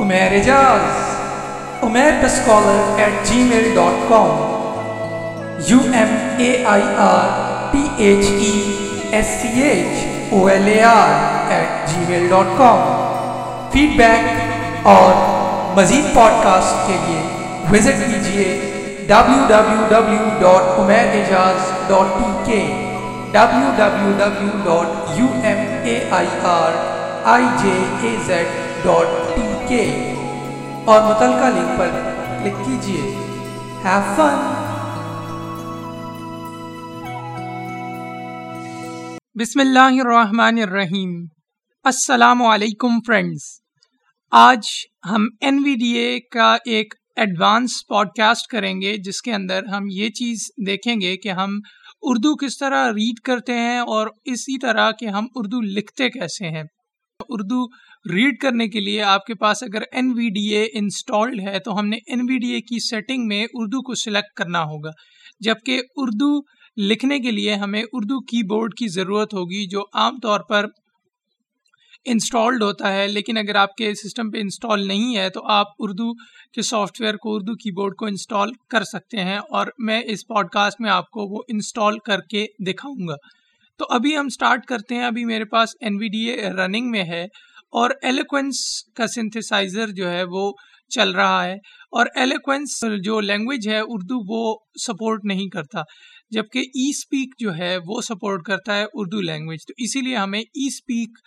Umair Ijaz, Umair the Scholar at gmail.com, U M A I R T H E S C H O L A R at gmail.com. Feedback اور مزید podcast کے لیے visit کیجیے W W W dot Umair Ijaz dot T K W W W dot U M A I R I J A Z dot T K اور متعلقہ link پر click کیجیے have fun بسم اللہ الرحمن الرحیم السلام علیکم فرینڈز آج ہم این وی ڈی اے کا ایک ایڈوانس پوڈ کاسٹ کریں گے، جس کے اندر ہم یہ چیز دیکھیں گے کہ ہم اردو کس طرح ریڈ کرتے ہیں اور اسی طرح کہ ہم اردو لکھتے کیسے ہیں۔ اردو ریڈ کرنے کے لیے آپ کے پاس اگر N V D A installed ہے تو ہم نے این وی ڈی اے کی سیٹنگ میں اردو کو سلیکٹ کرنا ہوگا۔ جبکہ اردو لکھنے کے لیے ہمیں اردو کی بورڈ کی ضرورت ہوگی جو عام طور پر انسٹالڈ ہوتا ہے، لیکن اگر آپ کے سسٹم پہ انسٹال نہیں ہے تو آپ اردو کے سافٹ ویئر کو، اردو کی بورڈ کو انسٹال کر سکتے ہیں اور میں اس پوڈ کاسٹ میں آپ کو وہ انسٹال کر کے دکھاؤں گا۔ تو ابھی ہم سٹارٹ کرتے ہیں، ابھی میرے پاس N V D A running میں ہے اور ایلیکوینس کا سنتھسائزر جو ہے وہ چل رہا ہے اور ایلیکوینس جو لینگویج ہے اردو وہ سپورٹ نہیں کرتا، جبکہ ای اسپیک جو ہے وہ سپورٹ کرتا ہے اردو لینگویج تو اسی لیے ہمیں ای اسپیک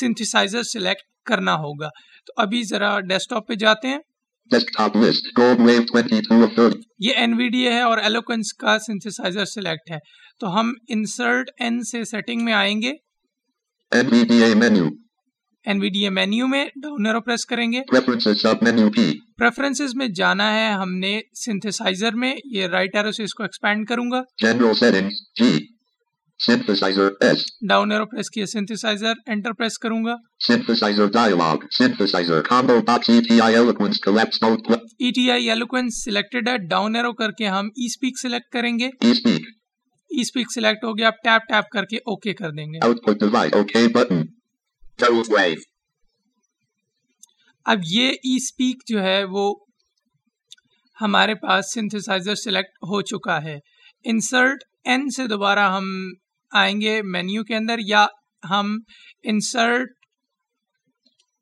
سنتھسائزر سلیکٹ کرنا ہوگا۔ تو ابھی ذرا ڈیسک ٹاپ پہ جاتے ہیں۔ یہ این وی ڈی اے ہے اور ایلوکوینس کا سنتھسائزر سلیکٹ ہے. تو ہم انسرٹ این سے سیٹنگ میں آئیں گے. N V D A menu میں ڈاؤن ایرو پریس کریں گے. پریفرنسز میں جانا ہے ہم نے سنتھسائزر میں. یہ رائٹ ایرو سے اس کو ایکسپینڈ کروں گا. Synthesizer S. Down arrow press کیا سنتھسائزر انٹر پریس کروں گا Synthesizer dialog. Synthesizer combo box ETI eloquence collapse T I eloquence selected ہے ڈاؤن ایرو کر کے ہم اسپیک سلیکٹ کریں گے E-speak. اسپیک سلیکٹ ہو گیا آپ ٹیپ ٹیپ کر کے اوکے کر دیں گے Output device. OK button. Gold wave. اب یہ ای اسپیک جو ہے وہ ہمارے پاس سنتھسائزر سلیکٹ ہو چکا ہے انسرٹ این سے دوبارہ ہم آئیں گے مینیو کے اندر یا ہم انسرٹ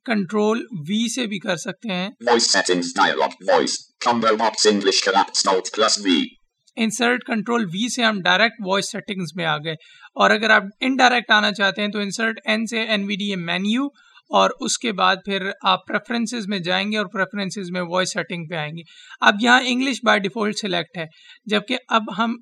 کنٹرول وی سے بھی کر سکتے ہیں. انسرٹ کنٹرول وی سے ہم ڈائریکٹ وائس سیٹنگز میں آ گئے اور اگر آپ انڈائریکٹ آنا چاہتے ہیں تو انسرٹ این سے N V D A menu اور اس کے بعد پھر آپ پریفرنسز میں جائیں گے اور پریفرنسز میں وائس سیٹنگ پہ آئیں گے۔ اب یہاں انگلش بائی ڈیفالٹ سلیکٹ ہے جبکہ اب ہم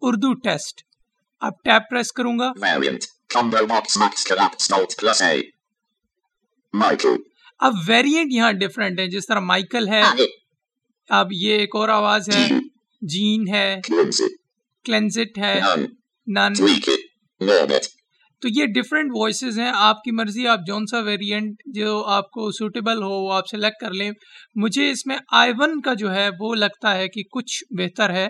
اردو ٹیسٹ اب ٹیپ پریس کروں گا. اب ویریئنٹ یہاں ڈفرینٹ ہے جس طرح مائیکل ہے۔ اب یہ ایک اور آواز ہے۔ جین ہے. کلینزٹ ہے۔ It. تو یہ ڈفرینٹ وائسز ہیں آپ کی مرضی آپ جون سا ویریئنٹ جو آپ کو سوٹیبل ہو وہ آپ سلیکٹ کر لیں۔ مجھے اس میں آئی ون کا جو ہے وہ لگتا ہے کہ کچھ بہتر ہے.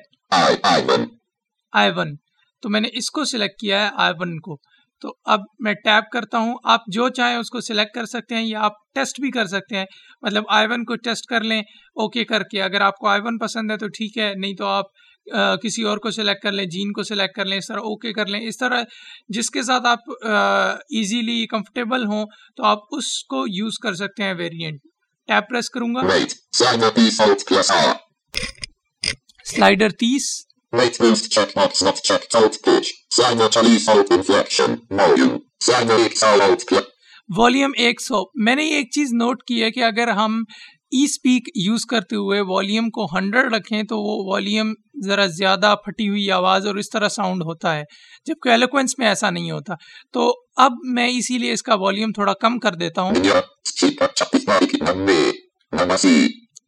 آئی ون تو میں نے اس کو سلیکٹ کیا ہے آئی ون کو۔ تو اب میں ٹیپ کرتا ہوں آپ جو چاہیں اس کو سلیکٹ کر سکتے ہیں یا آپ ٹیسٹ بھی کر سکتے ہیں۔ مطلب آئی ون کو ٹیسٹ کر لیں اوکے کر کے۔ اگر آپ کو آئی ون پسند ہے تو ٹھیک ہے نہیں تو آپ کسی اور کو سلیکٹ کر لیں جین کو سلیکٹ کر لیں اس طرح اوکے کر لیں اس طرح جس کے ساتھ آپ ایزیلی کمفرٹیبل ہوں تو آپ اس کو یوز کر سکتے ہیں ویریئنٹ ٹیپ پریس کروں گا. سلائڈر تیس Rate boost checkbox not checked pitch. Inflection. Volume. ایک سو میں نے یہ ایک چیز نوٹ کی ہے کہ اگر ہم ای اسپیک یوز کرتے ہوئے والیوم کو ہنڈریڈ رکھیں تو وہ والیوم ذرا زیادہ پھٹی ہوئی آواز اور اس طرح ساؤنڈ ہوتا ہے جبکہ ایلوکوینس میں ایسا نہیں ہوتا تو اب میں اسی لیے اس کا والیوم تھوڑا کم کر دیتا ہوں.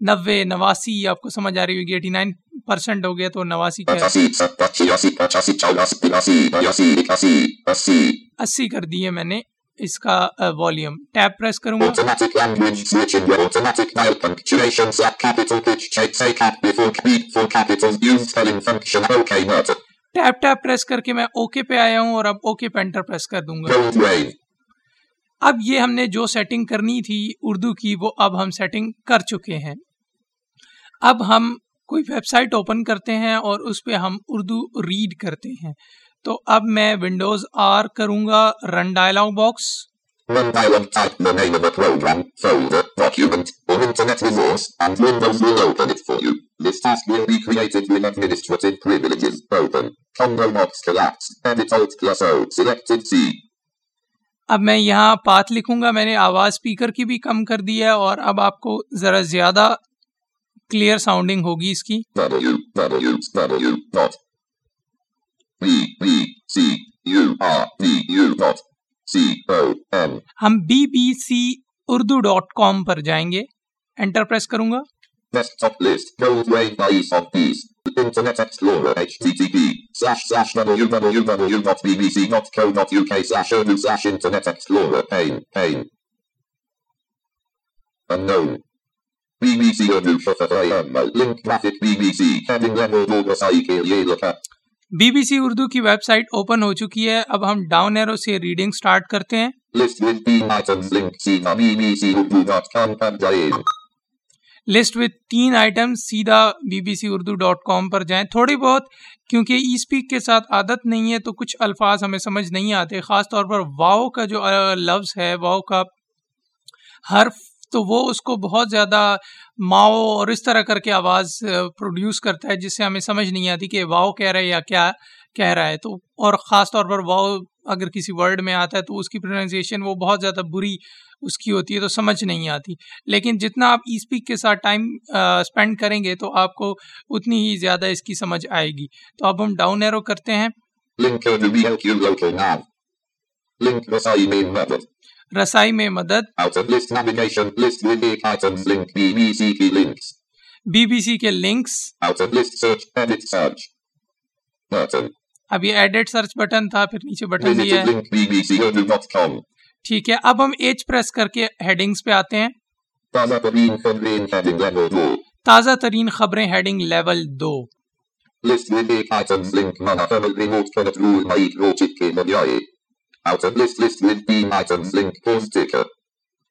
نوے نواسی آپ کو سمجھ آ رہی ہوگی ایٹی نائن پرسینٹ ہو گیا تو نواسی. اسی کر دیے میں نے اس کا والیوم ٹیپ پریس کروں گا. ٹیپ ٹیپ پریس کر کے میں اوکے پہ آیا ہوں اور اب اوکے پہ انٹر پریس کر دوں گا. اب یہ ہم نے جو سیٹنگ کرنی تھی اردو کی وہ اب ہم سیٹنگ کر چکے ہیں. اب ہم کوئی ویب سائٹ اوپن کرتے ہیں اور اس پہ ہم اردو ریڈ کرتے ہیں۔ تو اب میں ونڈوز آر کروں گا رن ڈائل باکس۔ اب میں یہاں پات لکھوں گا۔ میں نے آواز اسپیکر کی بھی کم کر دی ہے اور اب آپ کو ذرا زیادہ کلیئر ساؤنڈنگ ہوگی اس کی؟ ہم B B C Urdu dot com پر جائیں گے۔ انٹر پریس کروں گا۔ BBC. B B C Urdu کی ویب سائٹ اوپن ہو چکی ہے اب ہم ڈاؤن ایرو سے ریڈنگ سٹارٹ کرتے ہیں. لسٹ وتھ تین آئٹم سیدھا B B C Urdu dot com پر جائیں تھوڑی بہت کیونکہ ای اسپیک کے ساتھ عادت نہیں ہے تو کچھ الفاظ ہمیں سمجھ نہیں آتے خاص طور پر واؤ کا جو لفظ ہے واؤ کا حرف تو وہ اس کو بہت زیادہ ماؤ اور اس طرح کر کے آواز پروڈیوس کرتا ہے جس سے ہمیں سمجھ نہیں آتی کہ واؤ کہہ رہا ہے یا کیا کہہ رہا ہے۔ تو اور خاص طور پر واؤ اگر کسی ورڈ میں آتا ہے تو اس کی پروننسیشن وہ بہت زیادہ بری اس کی ہوتی ہے تو سمجھ نہیں آتی۔ لیکن جتنا آپ ای اسپیک کے ساتھ ٹائم اسپینڈ کریں گے تو آپ کو اتنی ہی زیادہ اس کی سمجھ آئے گی۔ تو اب ہم ڈاؤن ایرو کرتے ہیں۔ رسائی میں مدد۔ بی بی سی کے لنکس اب یہ بٹن تھا پھر نیچے بٹن بھی ہے۔ ٹھیک ہے اب ہم ایچ پریس کر کے ہیڈنگز پہ آتے ہیں۔ تازہ ترین خبریں ہیڈنگ لیول دو۔ لسٹ میں Out of list list with theme items link pause ticker.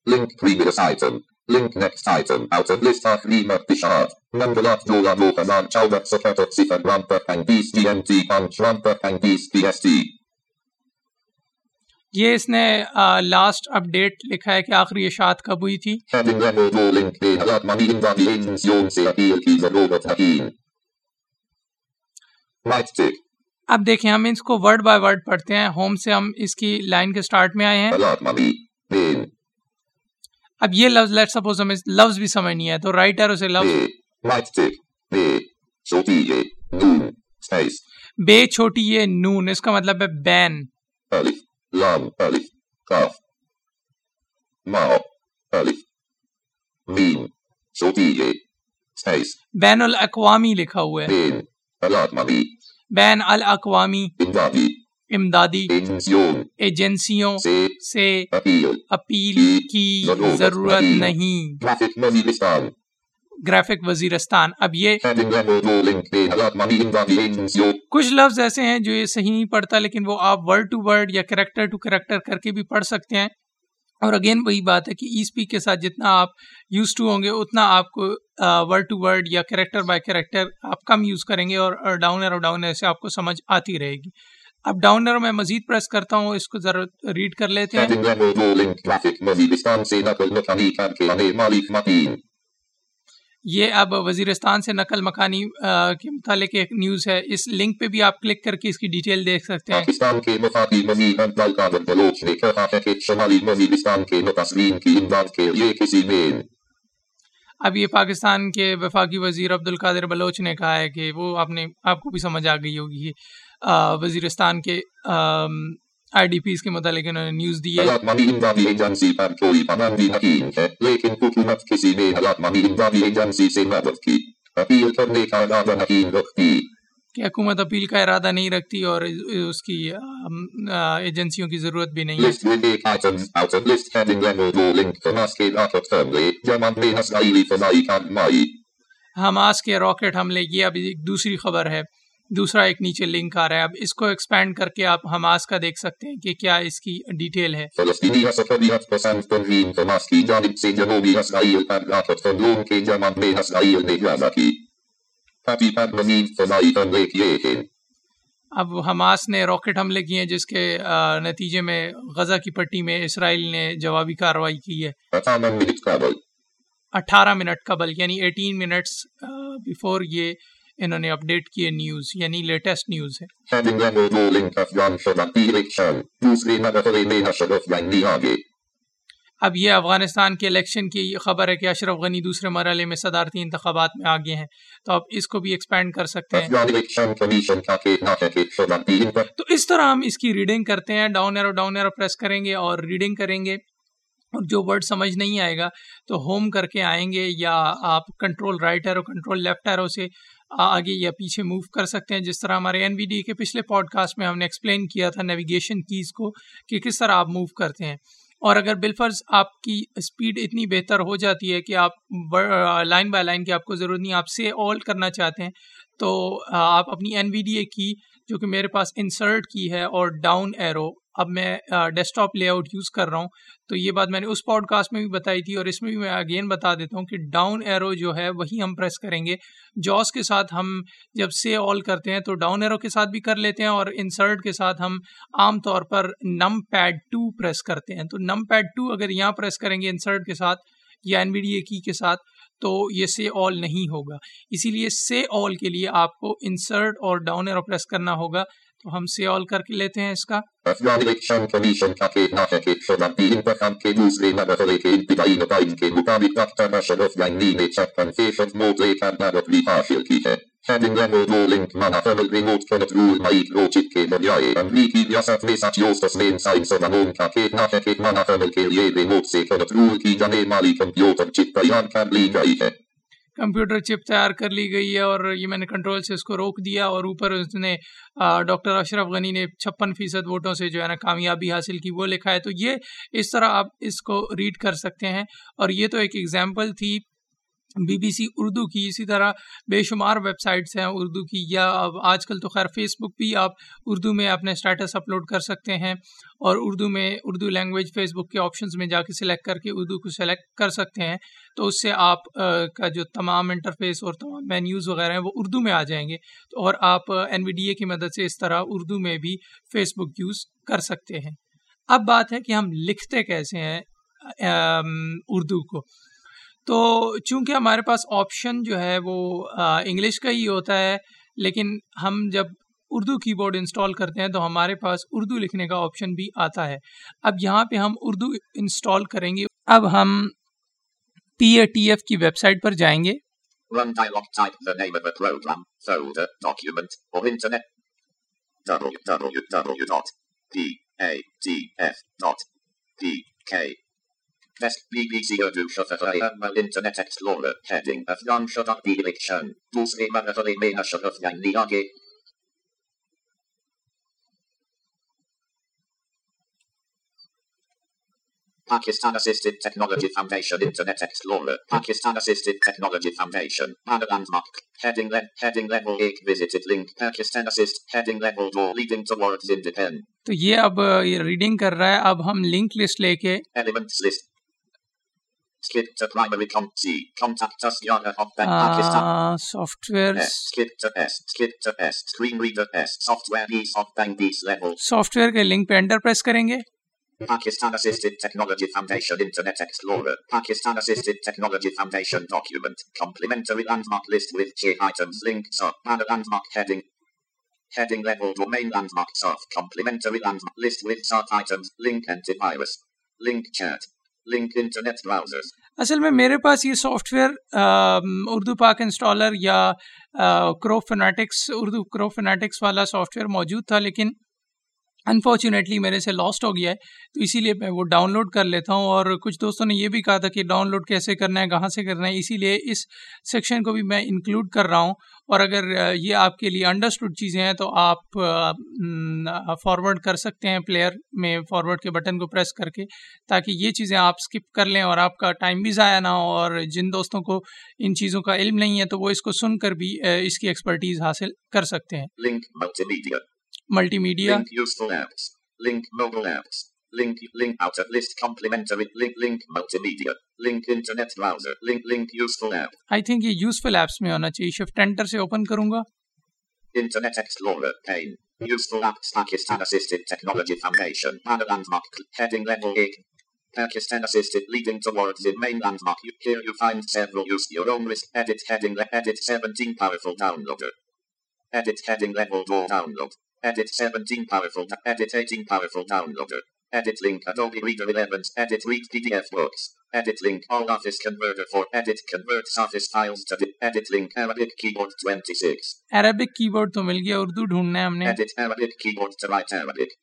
Link previous item. Link next item. Out of list Akhrima Tishat. Mandalat Dola Lokazan Chowdat Sakatat Sifan Rampak and Peace GMT Punch Rampak and Peace PST. یہ اس نے last اپ date لکھا ہے کہ آخری اشاعت کب ہوئی تھی Heading level اب دیکھیں ہم اس کو ورڈ بائی ورڈ پڑھتے ہیں۔ ہوم سے ہم اس کی لائن کے سٹارٹ میں آئے ہیں۔ اب یہ لفظ لیٹ سپوز ہمیں لفظ بھی سمجھ نہیں ہے۔ تو رائٹ ایرو سے لفظ بے چھوٹی یہ نون، اس کا مطلب ہے بین۔ بین الاقوامی لکھا ہوا ہے۔ بین الاقوامی. امدادی. ایجنسیوں. سے. اپیل کی ضرورت نہیں. گرافک وزیرستان اب یہ Heading level 2 link de halat mani Indadi Agención. کچھ لفظ ایسے ہیں جو یہ صحیح نہیں پڑھتا لیکن وہ آپ ورڈ ٹو ورڈ یا کریکٹر ٹو کریکٹر کر کے بھی پڑھ سکتے ہیں اور اگین وہی بات ہے کہ ای اسپیک کے ساتھ جتنا آپ یوز ٹو ہوں گے، اتنا آپ کو ورڈ ٹو ورڈ یا کریکٹر بائی کریکٹر آپ کم یوز کریں گے اور ڈاؤن ایرو ڈاؤن ایرو سے آپ کو سمجھ آتی رہے گی۔ اب ڈاؤن ایرو میں مزید پریس کرتا ہوں، اس کو ذرا ریڈ کر لیتے ہیں۔ یہ اب وزیرستان سے نقل مکانی کے متعلق ایک نیوز ہے۔ اس لنک پہ بھی آپ کلک کر کے اس کی ڈیٹیل دیکھ سکتے ہیں۔ پاکستان کے مفادی مزی ابدال قادر بلوچ نے کہا ہے کہ شمالی وزیرستان کے متصرین کی امداد کے لیے کسی مین اب یہ پاکستان کے وفاقی وزیر عبد القادر بلوچ نے کہا ہے کہ وہ آپ نے آپ کو بھی سمجھ آ گئی ہوگی۔ وزیرستان کے آئی ڈی پیز کے متعلق انہوں نے نیوز دی ہے۔ مانی امدادی ایجنسی پر کوئی پابندی نہیں ہے لیکن حکومت کسی نے امدادی ایجنسی سے مدد کی۔ اپیل کرنے کا ارادہ نہیں رکھتی۔ کہ حکومت اپیل کا ارادہ نہیں رکھتی اور اس کی ایجنسیوں کی ضرورت بھی نہیں ہے۔ List with eight items out of list heading level 2 link to Masque Rocket Family جمان میں ہسائی فضائی کارمائی حماس کے راکٹ حملے یہ اب ایک دوسری خبر ہے۔ دوسرا ایک نیچے لنک آ رہا ہے۔ اب اس کو ایکسپینڈ کر کے آپ حماس کا دیکھ سکتے ہیں کہ کیا اس کی ڈیٹیل ہے۔ فلسطینی پسند تنظیم حماس کی جانب سے جنوبی اسرائیل پر کے جمع میں اسرائیل نے کی۔ مزید فضائی حملے کیے ہیں اب حماس نے راکٹ حملے کیے ہیں جس کے نتیجے میں غزہ کی پٹی میں اسرائیل نے جوابی کارروائی کی ہے۔ اٹھارہ منٹ قبل یعنی ایٹین منٹس بیفور یہ انہوں نے اپڈیٹ کیے نیوز یعنی لیٹسٹ نیوز ہے۔ اب یہ افغانستان کے الیکشن کی خبر ہے کہ اشرف غنی دوسرے مرحلے میں صدارتی انتخابات میں آگے ہیں۔ تو آپ اس کو بھی ایکسپینڈ کر سکتے ہیں۔ تو اس طرح ہم اس کی ریڈنگ کرتے ہیں۔ Down arrow down arrow press کریں گے اور ریڈنگ کریں گے۔ اور جو ورڈ سمجھ نہیں آئے گا تو ہوم کر کے آئیں گے یا آپ control right arrow control left arrow سے آگے یا پیچھے موو کر سکتے ہیں۔ جس طرح ہمارے این وی ڈی کے پچھلے پوڈ کاسٹ میں ہم نے ایکسپلین کیا تھا نیویگیشن کیز کو کہ کس طرح آپ موو کرتے ہیں۔ اور اگر بالفرض آپ کی اسپیڈ اتنی بہتر ہو جاتی ہے کہ آپ لائن بائی لائن کی آپ کو ضرورت نہیں، آپ سے آل کرنا چاہتے ہیں، تو آپ اپنی این وی ڈی اے کی جو کہ میرے پاس انسرٹ کی ہے اور ڈاؤن ایرو اب میں desktop layout use کر رہا ہوں۔ تو یہ بات میں نے اس پوڈ کاسٹ میں بھی بتائی تھی اور اس میں بھی میں اگین بتا دیتا ہوں کہ ڈاؤن ایرو جو ہے وہی ہم پریس کریں گے۔ جاس کے ساتھ ہم جب سے آل کرتے ہیں تو ڈاؤن ایرو کے ساتھ بھی کر لیتے ہیں اور انسرٹ کے ساتھ ہم عام طور پر نم پیڈ ٹو پریس کرتے ہیں۔ تو نم پیڈ ٹو اگر یہاں پریس کریں گے انسرٹ کے ساتھ یا این بی ڈی اے کی کے ساتھ تو یہ سے آل نہیں ہوگا۔ اسی لیے سے آل کے لیے آپ کو انسرٹ اور ڈاؤن ایرو پریس کرنا ہوگا۔ تو ہم سے آل کر کے لیتے ہیں اس کا۔ افغان الیکشن کمیشن کا کہنا ہے کہ شدت انتخاب کے دوسرے مرحلے کے ابتدائی نتائج کے مطابق ڈاکٹر اشرف غنی نے چھپن فیصد ووٹ لے کر برتری حاصل کی ہے Heading level rolling منعقد ریموٹ کنٹرول مائک روچت کے بجائے امریکی ریاست میں سچ میساچیوسٹس میں سائنس دانوں کا کہنا ہے کہ منعقد کے لیے ریموٹ سے کنٹرول کی جانے والی کمپیوٹر چپ تیار کر لی گئی ہے کمپیوٹر چپ تیار کر لی گئی ہے اور یہ میں نے کنٹرول سے اس کو روک دیا اور اوپر اس نے ڈاکٹر اشرف غنی نے چھپن فیصد ووٹوں سے جو ہے نا کامیابی حاصل کی، وہ لکھا ہے۔ تو یہ اس طرح آپ اس کو ریڈ کر سکتے ہیں۔ اور یہ تو ایک ایگزامپل تھی۔ بی بی سی اردو کی اسی طرح بے شمار ویب سائٹس ہیں اردو کی یا اب آج کل تو خیر فیس بک بھی آپ اردو میں اپنے اسٹیٹس اپلوڈ کر سکتے ہیں اور اردو میں اردو لینگویج فیس بک کے آپشنز میں جا کے سلیکٹ کر کے اردو کو سلیکٹ کر سکتے ہیں تو اس سے آپ کا جو تمام انٹرفیس اور تمام مینیوز وغیرہ ہیں وہ اردو میں آ جائیں گے اور آپ این وی ڈی اے کی مدد سے اس طرح اردو میں بھی فیس بک یوز کر سکتے ہیں۔ اب بات ہے کہ ہم لکھتے کیسے ہیں اردو کو۔ تو چونکہ ہمارے پاس آپشن جو ہے وہ انگلش کا ہی ہوتا ہے، لیکن ہم جب اردو کی بورڈ انسٹال کرتے ہیں تو ہمارے پاس اردو لکھنے کا آپشن بھی آتا ہے۔ اب یہاں پہ ہم اردو انسٹال کریں گے۔ اب ہم پی اے ٹی ایف کی ویب سائٹ پر جائیں گے۔ Run dialog type the name of a program, folder, document, or internet. www.patf.pk Desk BBC Urdu Shutter Mal Internet Explorer Heading Afghan Shutter the Election دوسرے مرحلے میں اشرف غنی آگے Pakistan Assisted Technology Foundation Internet Explorer Pakistan Assisted Technology Foundation Banner landmark Heading le Heading level 8 visited link Pakistan Assist Heading level door leading towards independent تو یہ اب یہ reading کر رہا ہے اب ہم لنک لسٹ لے کے Skip to primary com C contact us Yana of Bank Pakistan software S skip to S skip to S screen reader S software B SoftBank B level software کے link پہ enter press کریں گے Pakistan Assisted Technology Foundation Internet Explorer Pakistan Assisted Technology Foundation document Complementary landmark list with J items linked up Banner landmark heading Heading level domain landmark of Complementary landmark list with sub items Link antivirus Link chat link internet browsers. اصل میں میرے پاس یہ soft where Urdu پاک installer یا کرو phonetics Urdu کرو phonetics والا soft where موجود تھا، لیکن انفارچونیٹلی میرے سے لاسٹ ہو گیا ہے، تو اسی لیے میں وہ ڈاؤن لوڈ کر لیتا ہوں اور کچھ دوستوں نے یہ بھی کہا تھا کہ ڈاؤن لوڈ کیسے کرنا ہے، کہاں سے کرنا ہے، اسی لیے اس سیکشن کو بھی میں انکلوڈ کر رہا ہوں۔ اور اگر یہ آپ کے لیے انڈرسٹوڈ چیزیں ہیں، تو آپ فارورڈ کر سکتے ہیں پلیئر میں فارورڈ کے بٹن کو پریس کر کے، تاکہ یہ چیزیں آپ اسکپ کر لیں اور آپ کا ٹائم بھی ضائع نہ ہو۔ اور جن دوستوں کو ان چیزوں کا علم نہیں ہے، تو وہ اس کو سن کر بھی اس کی ایکسپرٹیز حاصل کر سکتے ہیں۔ Multimedia link mobile apps, link link out of list complementary link link multimedia, link internet browser, link link useful app. I think یہ useful apps میں ہونا چاہیے shift enter سے open کروں گا Internet Explorer pane useful apps Pakistan assisted technology foundation banner landmark heading level 8 Pakistan assisted leading towards in main landmark here you find several use your own risk edit heading edit 17 powerful downloader edit heading level 4 download Edit 17 powerful. Edit 18 powerful downloader. Edit link Adobe Reader 11. Edit read PDF books. Edit link all Office Converter for edit converts Office files to edit link Arabic keyboard 26. Arabic keyboard تو مل گیا اردو ڈھونڈنا ہے ہم نے Edit Arabic keyboard to write Arabic.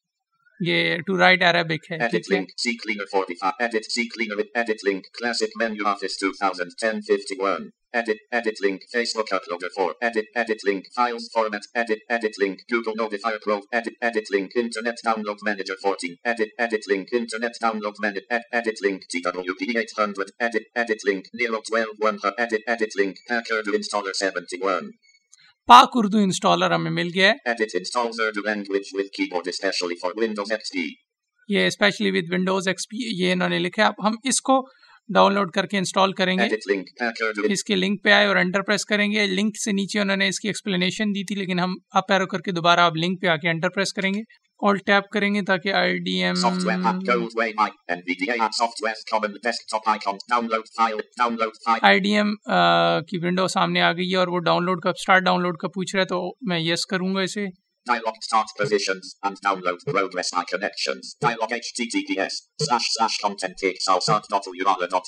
یہ to write Arabic ہے edit link C cleaner 45 edit C cleaner edit link classic menu office 2010 51 edit edit link Facebook uploader 4 edit edit link files format edit edit link Google Notifier Pro edit edit link Internet Download Manager 14 edit edit link Internet Download Manager ed, edit link TWP 800 edit edit link Nero 12 1 edit edit link Hacker installer 71 پاک Urdu installer ہمیں مل گیا ہے edit installs Urdu language with keyboard especially for Windows XP یہ specially with Windows X P یہ انہوں نے لکھا اب ہم اس کو ڈاؤن لوڈ کر کے انسٹال کریں گے اس کے لنک پہ آئے اور انٹر پریس کریں گے۔ لنک سے نیچے انہوں نے اس کی ایکسپلینیشن دی تھی لیکن ہم اپ ایرو کر کے دوبارہ آپ لنک پہ آ کے انٹر پریس کریں گے۔ اور ٹیپ کریں گے تاکہ I D M I D M کی ونڈو سامنے آ گئی ہے اور وہ ڈاؤن لوڈ کا اسٹارٹ ڈاؤن لوڈ کا پوچھ رہا ہے تو میں یس کروں گا اسے۔ Dialog start positions and download progress by connections. Dialog https slash slash content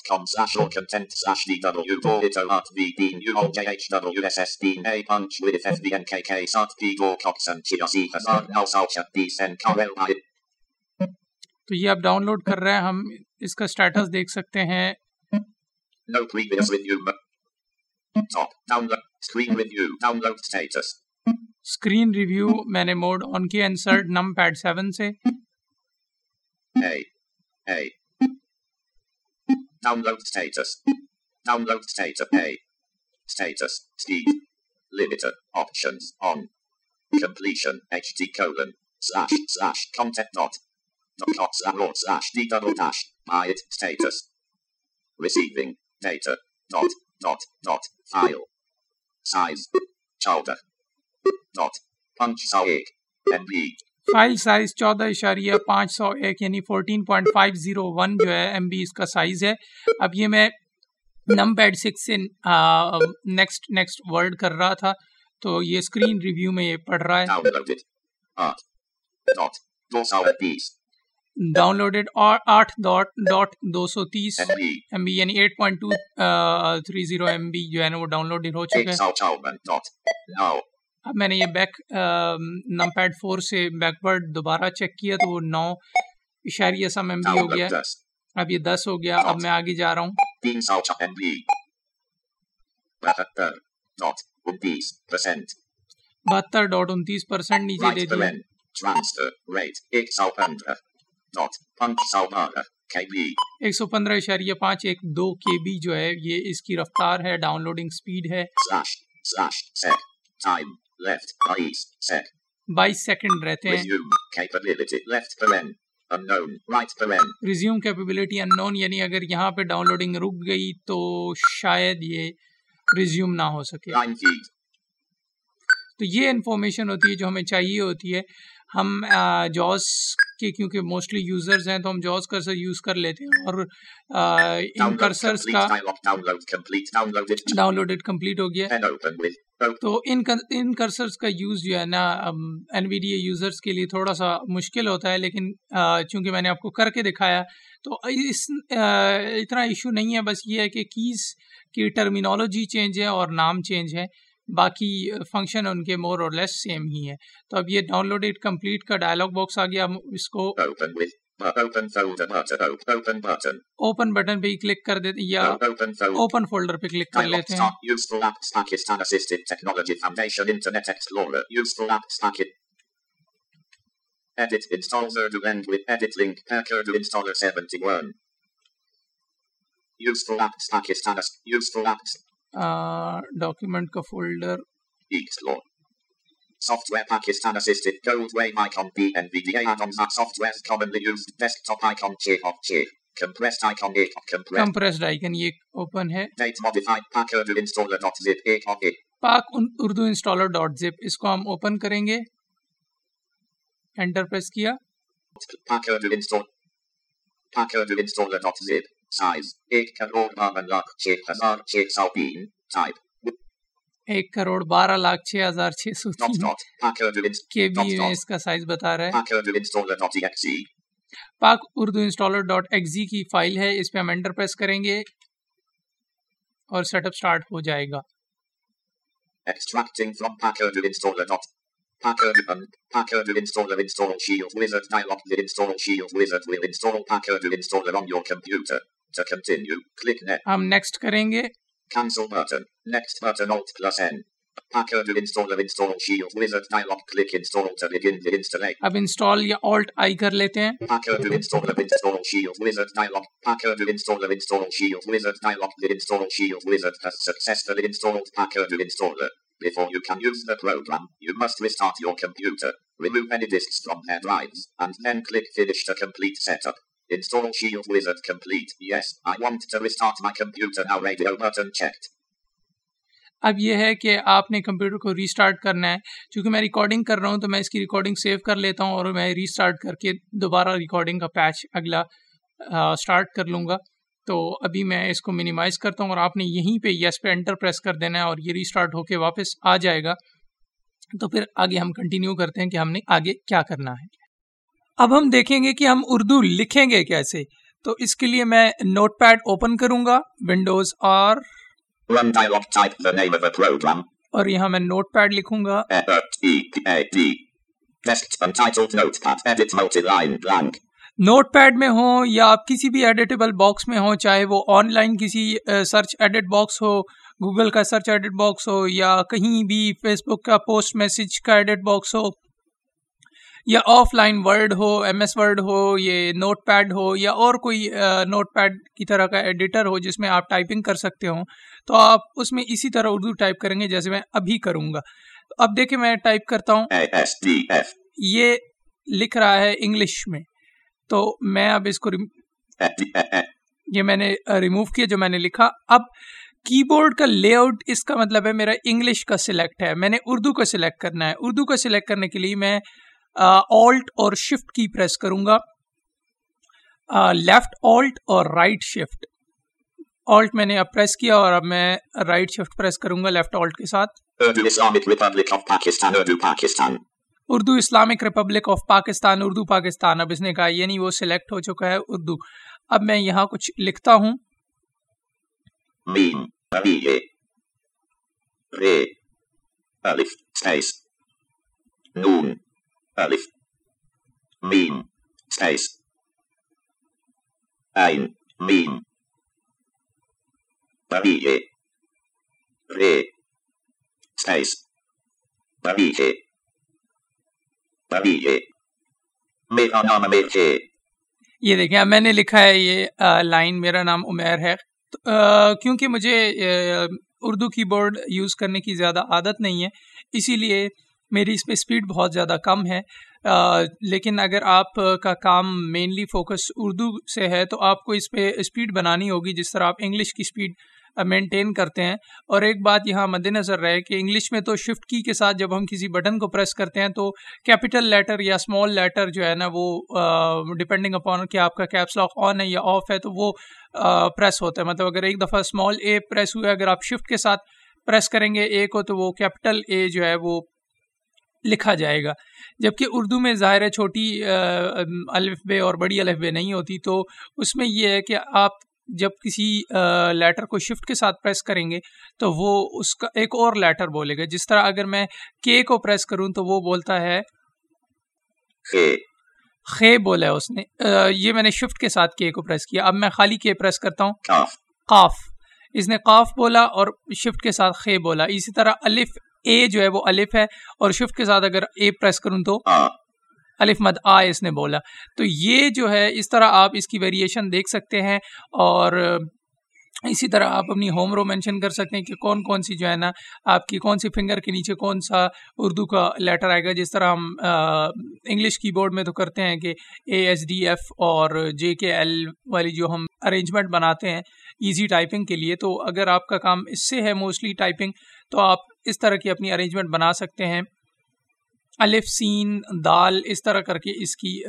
com slash all content slash dw ito art v dean u o j h w s s dean a punch with fbnkk sart p go cox and chiasi hazard now salcha d sen karel i تو یہ اب down load کر رہے ہیں ہم اس کا status دیکھ سکتے ہیں no previous review top download screen review download status screen review میں نے موڈ آن کیا انسرٹ نم پیڈ سیون سے۔ Receiving data dot dot dot file. Size childer Dot. Dot. File. Size. Shoulder. File size چودہ اشاریہ پانچ سو ایک یعنی fourteen point five zero one جو ہے ایم بی اس کا سائز ہے اب یہ میں نم پیڈ سکس سے نیکسٹ نیکسٹ ورڈ کر رہا تھا تو یہ اسکرین ریویو میں یہ پڑھ رہا ہے ڈاؤن لوڈیڈ آٹھ ڈاٹ ڈاٹ دو سو تیس ایم بی یعنی eight point two three zero M B جو ہے نا وہ ڈاؤن لوڈ ہو چکا ہے اب میں نے یہ بیک نم پیڈ فور سے بیک ورڈ دوبارہ چیک کیا تو وہ نو اشاریہ سم ایم بی ہو گیا اب یہ دس ہو گیا اب میں آگے جا رہا ہوں۔ بہتر ڈاٹ انتیس پرسینٹ نیچے دے دیا ایک سو پندرہ۔ اشاریہ پانچ ایک دو کے بی جو ہے یہ اس کی رفتار ہے ڈاؤن لوڈنگ سپیڈ ہے بائیس سیکنڈ رہتے ہیں ریزیوم کیپیبلٹی ان نون یعنی اگر یہاں پہ ڈاؤن لوڈنگ رک گئی تو شاید یہ ریزیوم نہ ہو سکے تو یہ انفارمیشن ہوتی ہے جو ہمیں چاہیے ہوتی ہے ہم جوز کے کیونکہ موسٹلی یوزرز ہیں تو ہم جوز کرسر یوز کر لیتے ہیں اور ان کرسرز کا ڈاؤن لوڈ کمپلیٹ ہو گیا تو ان ان کرسرز کا یوز جو ہے نا N V D A users کے لیے تھوڑا سا مشکل ہوتا ہے لیکن چونکہ میں نے آپ کو کر کے دکھایا تو اس اتنا ایشو نہیں ہے بس یہ ہے کہ کیز کی ٹرمینالوجی چینج ہے اور نام چینج ہے باقی فنکشن ان کے مور اور لیس سیم ہی ہیں تو اب یہ ڈاؤن لوڈ اٹ کمپلیٹ کا ڈائلاگ باکس آ گیا اس کو Open with. Open folder button. Op- Open button. Open button پہ کلک کر دیتے یا Open folder. اوپن فولڈر پہ کلک کر لیتے ہیں start. Useful apps Pakistan Assisted Technology Foundation Internet Explorer. Useful apps packet. Edit install Urdu end with edit link pack Urdu installer 71. Useful apps Pakistan Ass- Useful apps document کا folder Explore. Software Pakistan Assisted Goldway Icon B and B D A are softwares commonly used desktop icon chip of chip. Compressed icon A of compressed. Compressed icon ye open hai. Date modified pack urdu installer dot zip A of A. Pack urdu installer dot zip. Isko hum open karenge. Enter press kiya. Pack urdu install. Pack urdu installer dot zip. Size. Ek karol barman lak chip hazar chip saupin. Type. ایک کروڑ بارہ لاکھ چھ ہزار چھ سو. کے be میں. اس کا size بتا رہا ہے. Pak Urdu installer dot exe کی فائل ہے اس پہ ہم انٹر پریس کریں گے اور سیٹ اپ اسٹارٹ ہو جائے گا Extracting from Pack Urdu installer. Dot. Pack Urdu un- Pack Urdu installer install Shield Wizard dialog. The install Shield Wizard will install Pack Urdu installer on your computer. To continue, click next. ہم next کریں گے Cancel button. Next button Alt plus N. Pack Urdu installer install Shield Wizard dialog. Click install to begin the installation. اب install یا alt I کر لیتے ہیں Pack Urdu installer install Shield Wizard dialog. Pack Urdu installer install Shield Wizard dialog. The install Shield Wizard has successfully installed Pack Urdu installer. Before you can use the program, you must restart your computer, remove any disks from their drives, and then click Finish to complete setup. Install Shield Wizard complete. Yes, I want to restart my computer now. Radio button checked. اب یہ ہے کہ آپ نے computer کو restart کرنا ہے چونکہ میں ریکارڈنگ کر رہا ہوں تو میں اس کی ریکارڈنگ سیو کر لیتا ہوں اور میں ریسٹارٹ کر کے دوبارہ ریکارڈنگ کا پیچ اگلا اسٹارٹ کر لوں گا تو ابھی میں اس کو منیمائز کرتا ہوں اور آپ نے یہیں پہ یس پہ انٹر پریس کر دینا ہے اور یہ ریسٹارٹ ہو کے واپس آ جائے گا تو پھر آگے ہم کنٹینیو کرتے ہیں کہ ہم نے آگے کیا کرنا ہے اب ہم دیکھیں گے کہ ہم اردو لکھیں گے کیسے۔ تو اس کے لیے میں نوٹ پیڈ اوپن کروں گا ونڈوز program. اور یہاں میں نوٹ پیڈ لکھوں گا۔ E. نوٹ پیڈ میں ہوں یا آپ کسی بھی ایڈیٹیبل باکس میں ہوں چاہے وہ آن لائن کسی سرچ ایڈٹ باکس ہو گوگل کا سرچ ایڈٹ باکس ہو یا کہیں بھی فیس بک کا پوسٹ میسج کا ایڈٹ باکس ہو۔ یا آف لائن ورڈ ہو ایم ایس ورڈ ہو یہ نوٹ پیڈ ہو یا اور کوئی نوٹ پیڈ کی طرح کا ایڈیٹر ہو جس میں آپ ٹائپنگ کر سکتے ہوں تو آپ اس میں اسی طرح اردو ٹائپ کریں گے جیسے میں ابھی کروں گا۔ اب دیکھیں میں ٹائپ کرتا ہوں. یہ لکھ رہا ہے انگلش میں۔ تو میں اب اس کو. یہ میں نے ریموو کیا جو میں نے لکھا۔ اب کی بورڈ کا لے آؤٹ اس کا مطلب ہے میرا انگلش کا سلیکٹ ہے۔ میں نے اردو کا سلیکٹ کرنا ہے۔ اردو کا سلیکٹ کرنے کے لیے میں آلٹ اور شفٹ کی پریس کروں گا۔ لیفٹ آلٹ اور رائٹ شفٹ آلٹ میں نے اب پریس کیا اور اب میں رائٹ شفٹ پریس کروں گا لیفٹ آلٹ کے ساتھ. Urdu Islamic Republic of Pakistan Urdu Pakistan اب اس نے کہا یعنی وہ سلیکٹ ہو چکا ہے اردو۔ اب میں یہاں کچھ لکھتا ہوں۔ Meme. Alif. Space. Noon. Ein. Meme. Aliye. Re. Space. Aliye. Aliye. Mera naam Amir یہ دیکھیں، اب میں نے لکھا ہے یہ لائن، میرا نام عمیر ہے کیونکہ مجھے اردو کی بورڈ یوز کرنے کی زیادہ عادت نہیں ہے، اسی لیے میری اس پہ اسپیڈ بہت زیادہ کم ہے۔ آ، لیکن اگر آپ کا کام مینلی فوکس اردو سے ہے تو آپ کو اس پہ اسپیڈ بنانی ہوگی جس طرح آپ انگلش کی اسپیڈ مینٹین کرتے ہیں۔ اور ایک بات یہاں مد نظر رہے کہ انگلش میں تو شفٹ کی کے ساتھ جب ہم کسی بٹن کو پریس کرتے ہیں تو کیپٹل لیٹر یا اسمال لیٹر جو ہے نا وہ ڈپینڈنگ اپون کہ آپ کا کیپس لاک آن ہے یا آف ہے تو وہ پریس ہوتا ہے۔ مطلب اگر ایک دفعہ اسمال اے پریس ہوا ہے اگر آپ شفٹ کے ساتھ پریس کریں گے اے کو تو وہ کیپٹل اے جو ہے وہ لکھا جائے گا۔ جبکہ اردو میں ظاہر ہے چھوٹی الف بے اور بڑی الف بے نہیں ہوتی تو اس میں یہ ہے کہ آپ جب کسی لیٹر کو شفٹ کے ساتھ پریس کریں گے تو وہ اس کا ایک اور لیٹر بولے گا۔ جس طرح اگر میں کے کو پریس کروں تو وہ بولتا ہے خے بولا ہے اس نے۔ یہ میں نے شفٹ کے ساتھ کے کو پریس کیا۔ اب میں خالی کے پریس کرتا ہوں۔ قاف۔ اس نے قاف بولا اور شفٹ کے ساتھ خے بولا۔ اسی طرح الف اے جو ہے وہ الف ہے اور شفٹ کے ساتھ اگر اے پریس کروں تو الف مد آ اس نے بولا۔ تو یہ جو ہے اس طرح آپ اس کی ویریشن دیکھ سکتے ہیں اور اسی طرح آپ اپنی ہوم رو مینشن کر سکتے ہیں کہ کون کون سی جو ہے نا آپ کی کون سی فنگر کے نیچے کون سا اردو کا لیٹر آئے گا جس طرح ہم انگلش کی بورڈ میں تو کرتے ہیں کہ اے ایس ڈی ایف اور جے کے ایل والی جو ہم ارینجمنٹ بناتے ہیں ایزی ٹائپنگ کے لیے۔ تو اگر آپ کا کام اس سے ہے موسٹلی ٹائپنگ تو آپ اس طرح کی اپنی ارینجمنٹ بنا سکتے ہیں۔ الف سین دال اس طرح کر کے اس کی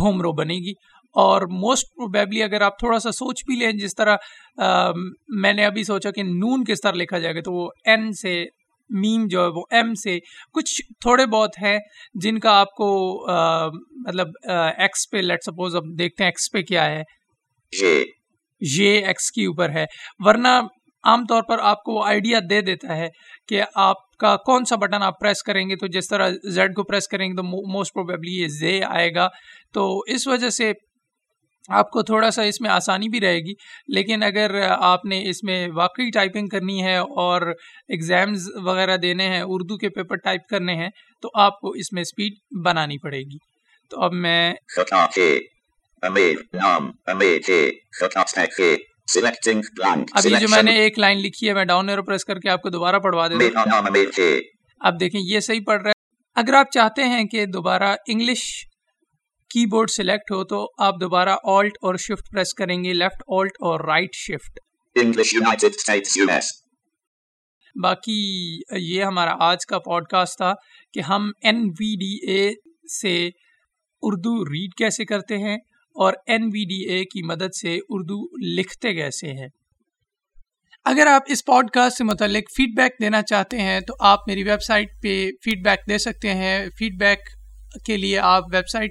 ہوم رو بنے گی۔ اور موسٹ پروبیبلی اگر آپ تھوڑا سا سوچ بھی لیں جس طرح میں نے ابھی سوچا کہ نون کس طرح لکھا جائے گا تو وہ این سے میم جو ہے وہ ایم سے کچھ تھوڑے بہت ہیں جن کا آپ کو مطلب ایکس پہ لیٹ سپوز اب دیکھتے ہیں ایکس پہ کیا ہے۔ یہ۔ ایکس کے اوپر ہے۔ ورنہ عام طور پر آپ کو وہ آئیڈیا دے دیتا ہے کہ آپ کا کون سا بٹن آپ پریس کریں گے تو جس طرح زیڈ کو پریس کریں گے تو موسٹ پروبیبلی یہ زے آئے گا۔ تو اس وجہ سے آپ کو تھوڑا سا اس میں آسانی بھی رہے گی۔ لیکن اگر آپ نے اس میں واقعی ٹائپنگ کرنی ہے اور ایگزامز وغیرہ دینے ہیں، اردو کے پیپر ٹائپ کرنے ہیں، تو آپ کو اس میں اسپیڈ بنانی پڑے گی۔ تو اب میں ابھی جو میں نے ایک لائن لکھی ہے میں ڈاؤن ایرو پریس کر کے آپ کو دوبارہ پڑھوا ہوں۔ اب دیکھیں یہ صحیح پڑھ رہا ہے اگر آپ چاہتے ہیں کہ دوبارہ انگلش کی بورڈ سلیکٹ ہو تو آپ دوبارہ آلٹ اور شفٹ پریس کریں گے۔ لیفٹ آلٹ اور رائٹ شفٹ باقی یہ ہمارا آج کا پوڈ کاسٹ تھا کہ ہم این وی ڈی اے سے اردو ریڈ کیسے کرتے ہیں۔ اور این وی ڈی اے کی مدد سے اردو لکھتے کیسے ہیں۔ اگر آپ اس پوڈ کاسٹ سے متعلق فیڈ بیک دینا چاہتے ہیں تو آپ میری ویب سائٹ پہ فیڈ بیک دے سکتے ہیں۔ فیڈ بیک کے لیے آپ ویب سائٹ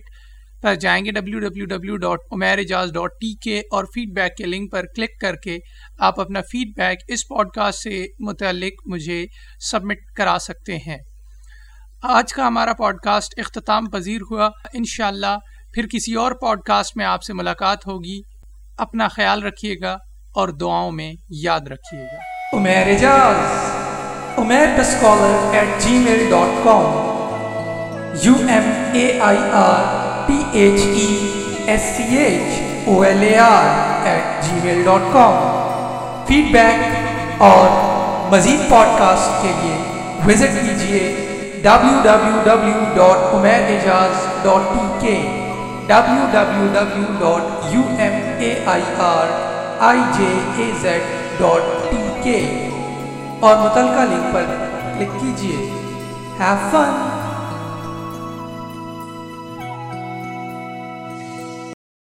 پر جائیں گے W W W dot Umair Ijaz dot T K اور فیڈ بیک کے لنک پر کلک کر کے آپ اپنا فیڈ بیک اس پوڈ کاسٹ سے متعلق مجھے سبمٹ کرا سکتے ہیں۔ آج کا ہمارا پوڈ کاسٹ اختتام پذیر ہوا۔ انشاءاللہ پھر کسی اور پوڈ کاسٹ میں آپ سے ملاقات ہوگی۔ اپنا خیال رکھیے گا اور دعاؤں میں یاد رکھیے گا۔ Umair Ijaz, Umair at gmail dot com U M A I R T H E S C H O L A R at gmail dot com feedback اور مزید پوڈ کاسٹ کے لیے وزٹ کیجیے W W W dot Umair Ijaz dot T K W dot U M A I R I J A Z dot T K اور متعلقہ link پر click کیجیے have فن